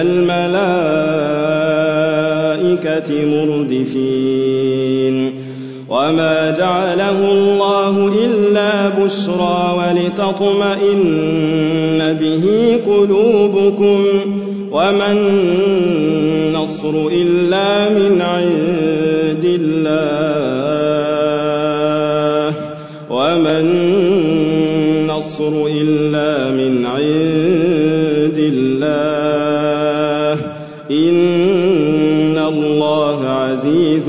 الملائكة مردفين. وما جعله الله إلا بشرى ولتطمئن به قلوبكم. وما النصر إلا من عند الله. وما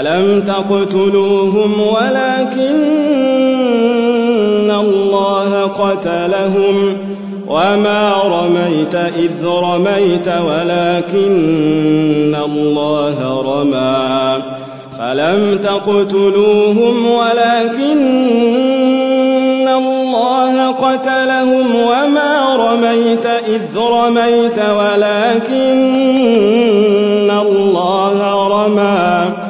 فلم تقتلوهم ولكن الله قتلهم وما رميت إذ رميت ولكن الله رمى فلم تقتلوهم ولكن الله قتلهم وما رميت إذ رميت ولكن الله رمى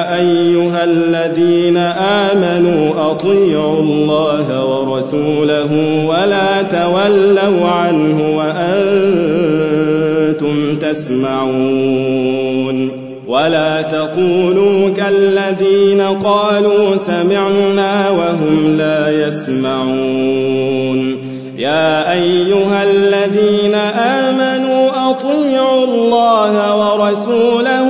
يا أيها الذين آمنوا أطيعوا الله ورسوله ولا تولوا عنه وأنتم تسمعون ولا تقولوا كالذين قالوا سمعنا وهم لا يسمعون يا أيها الذين آمنوا أطيعوا الله ورسوله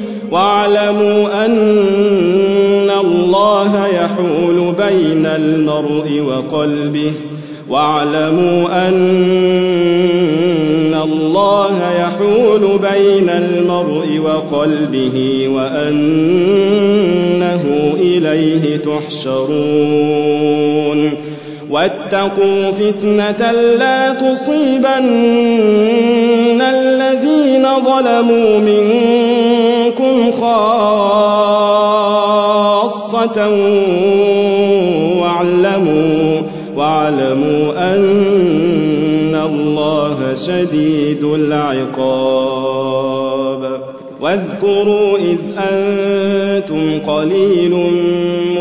واعلموا أن الله يحول بين المرء وقلبه. واعلموا أن الله يحول بين المرء وقلبه وأنه إليه تحشرون. واتقوا فتنة لا تصيبن الذين ظلموا منكم. خاصة واعلموا واعلموا أن الله شديد العقاب. واذكروا إذ أنتم قليل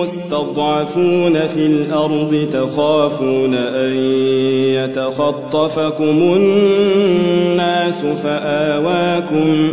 مستضعفون في الأرض تخافون أن يتخطفكم الناس فآواكم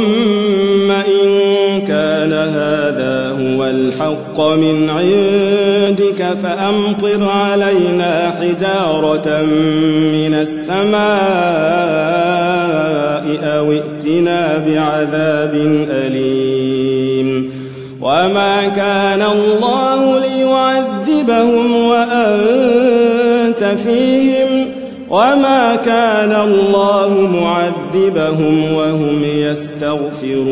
الحق من عندك فأمطر علينا حجارة من السماء أو ائتنا بعذاب أليم. وما كان الله ليعذبهم وأنت فيهم. وما كان الله معذبهم وهم يستغفرون.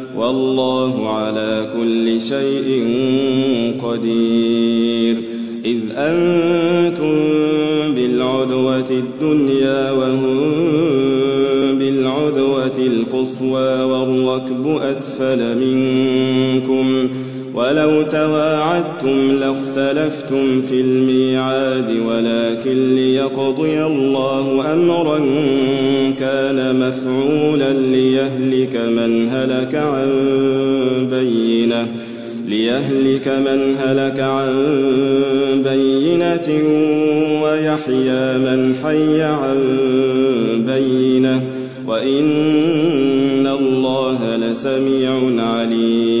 والله على كل شيء قدير. إذ أنتم بالعدوة الدنيا وهم بالعدوة القصوى والركب أسفل منكم ولو تواعدتم لاختلفتم في الميعاد ولكن ليقضي الله أمرا كان مفعولا ليهلك من هلك عن بينة ليهلك من هلك عن بينة ويحيى من حي عن بينة وإن الله لسميع عليم.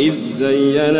وإذ زين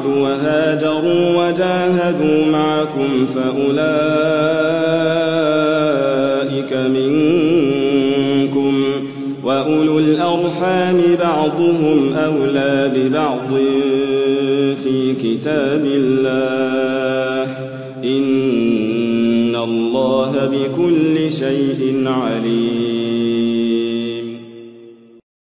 بعد وهاجروا وجاهدوا معكم فأولئك منكم وأولو الأرحام بعضهم أولى ببعض في كتاب الله إن الله بكل شيء عليم